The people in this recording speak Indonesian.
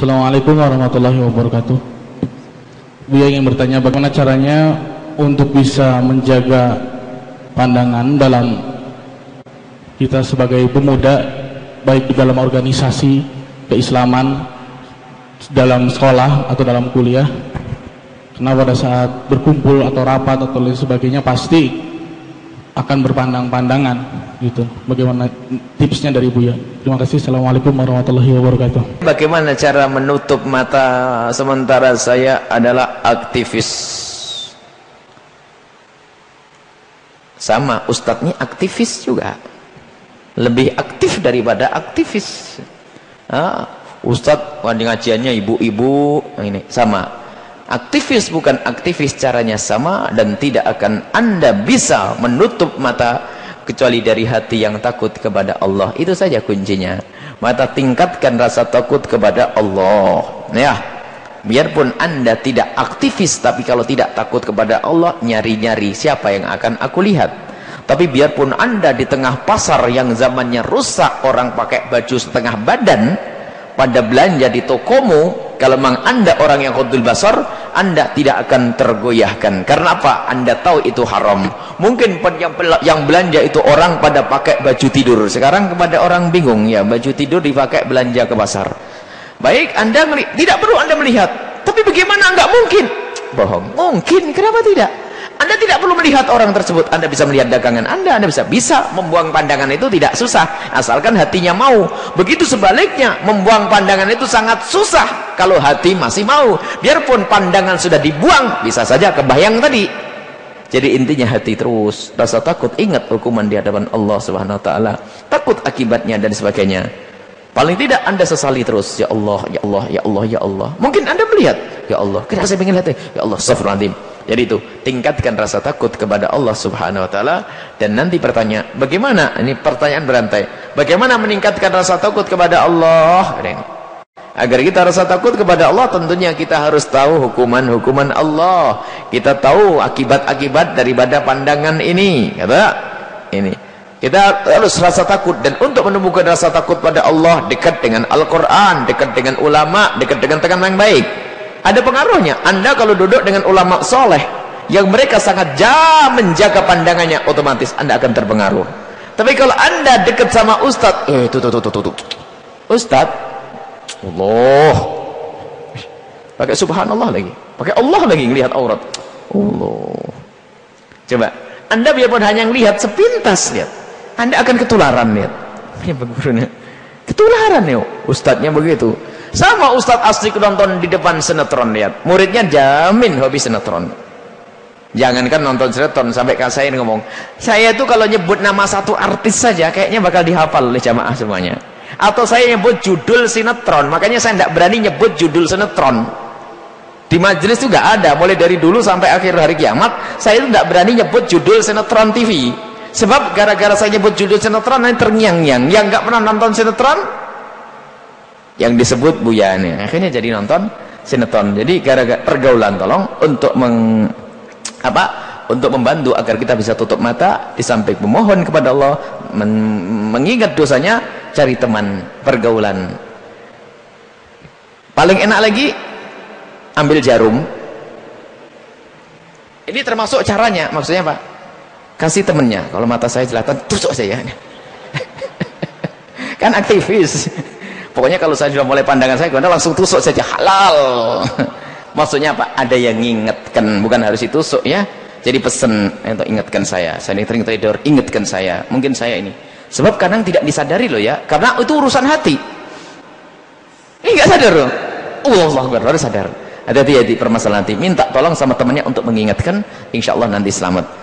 Assalamualaikum warahmatullahi wabarakatuh. Buya ingin bertanya bagaimana caranya untuk bisa menjaga pandangan dalam kita sebagai pemuda baik di dalam organisasi keislaman dalam sekolah atau dalam kuliah karena pada saat berkumpul atau rapat atau lain sebagainya pasti akan berpandang-pandangan gitu. Bagaimana tipsnya dari Buya? Terima kasih. Assalamualaikum warahmatullahi wabarakatuh. Bagaimana cara menutup mata sementara saya adalah aktivis. Sama, ustadznya aktivis juga. Lebih aktif daripada aktivis. Ah, ustadz, ngajiannya ibu-ibu, ini sama aktivis bukan aktivis caranya sama dan tidak akan anda bisa menutup mata kecuali dari hati yang takut kepada Allah. Itu saja kuncinya. Mata tingkatkan rasa takut kepada Allah. Ya. Biarpun anda tidak aktivis tapi kalau tidak takut kepada Allah nyari-nyari siapa yang akan aku lihat. Tapi biarpun anda di tengah pasar yang zamannya rusak orang pakai baju setengah badan pada belanja di tokomu kalau memang anda orang yang khudul basar anda tidak akan tergoyahkan karena apa? anda tahu itu haram mungkin yang, belanja itu orang pada pakai baju tidur sekarang kepada orang bingung ya baju tidur dipakai belanja ke pasar baik anda tidak perlu anda melihat tapi bagaimana enggak mungkin bohong mungkin kenapa tidak anda tidak perlu melihat orang tersebut. Anda bisa melihat dagangan Anda. Anda bisa bisa membuang pandangan itu tidak susah. Asalkan hatinya mau. Begitu sebaliknya, membuang pandangan itu sangat susah. Kalau hati masih mau. Biarpun pandangan sudah dibuang, bisa saja kebayang tadi. Jadi intinya hati terus. Rasa takut, ingat hukuman di hadapan Allah Subhanahu Wa Taala. Takut akibatnya dan sebagainya. Paling tidak anda sesali terus. Ya Allah, Ya Allah, Ya Allah, Ya Allah. Mungkin anda melihat. Ya Allah, kenapa saya ingin lihat? Ya Allah, Astagfirullahaladzim. Jadi itu tingkatkan rasa takut kepada Allah Subhanahu wa taala dan nanti pertanyaan, bagaimana? Ini pertanyaan berantai. Bagaimana meningkatkan rasa takut kepada Allah? Agar kita rasa takut kepada Allah tentunya kita harus tahu hukuman-hukuman Allah. Kita tahu akibat-akibat daripada pandangan ini. Kata ini. Kita harus rasa takut dan untuk menemukan rasa takut pada Allah dekat dengan Al-Qur'an, dekat dengan ulama, dekat dengan teman yang baik ada pengaruhnya anda kalau duduk dengan ulama soleh yang mereka sangat jam menjaga pandangannya otomatis anda akan terpengaruh tapi kalau anda dekat sama ustad eh tuh tuh tuh tuh tuh ustad Allah. Pakai subhanallah lagi. Pakai Allah lagi ngelihat aurat. Allah. Coba anda biarpun hanya lihat sepintas lihat. Anda akan ketularan lihat. Ketularan ya ustadznya begitu. Sama Ustadz asli nonton di depan sinetron lihat. Muridnya jamin hobi sinetron. Jangankan nonton sinetron sampai saya ngomong, saya itu kalau nyebut nama satu artis saja kayaknya bakal dihafal oleh jamaah semuanya. Atau saya nyebut judul sinetron, makanya saya tidak berani nyebut judul sinetron. Di majelis itu gak ada, mulai dari dulu sampai akhir hari kiamat, saya itu tidak berani nyebut judul sinetron TV. Sebab gara-gara saya nyebut judul sinetron, nanti terngiang-ngiang. Yang gak pernah nonton sinetron, yang disebut Buya ini akhirnya jadi nonton sinetron jadi gara-gara pergaulan tolong untuk meng apa untuk membantu agar kita bisa tutup mata di samping memohon kepada Allah men, mengingat dosanya cari teman pergaulan. Paling enak lagi ambil jarum. Ini termasuk caranya maksudnya Pak kasih temennya. Kalau mata saya jelatan tusuk saya kan aktivis. Pokoknya kalau saya sudah mulai pandangan saya anda langsung tusuk saja. Halal. Maksudnya apa? Ada yang ingatkan bukan harus ditusuk ya. Jadi pesen untuk ingatkan saya. Sanitary tidur ingatkan saya. Mungkin saya ini sebab kadang tidak disadari loh ya. Karena itu urusan hati. Ini nggak sadar loh. Allah harus sadar. Hati-hati permasalahan hati. Minta tolong sama temannya untuk mengingatkan. Insya Allah nanti selamat